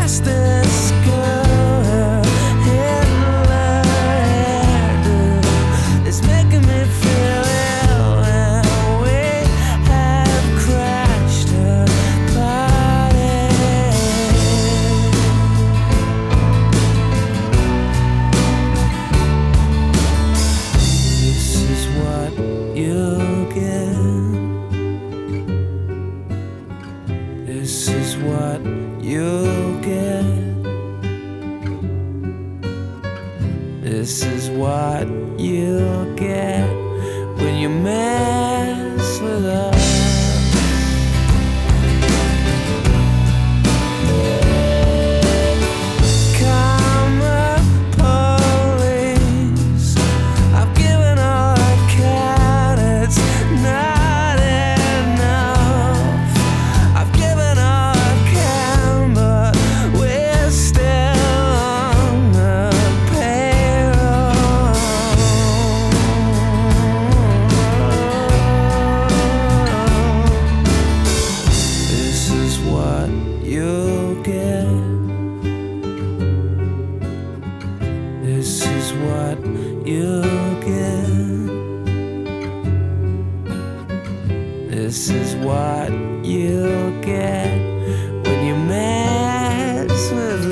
past the sky. what you get. This is what you get when you mess with us. This is what you get when you mess with